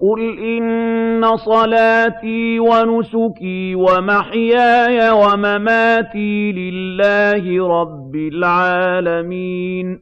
قُلْ إِنَّ صَلَاتِي وَنُسُكِي وَمَحْيَايَ وَمَمَاتِي لِلَّهِ رَبِّ الْعَالَمِينَ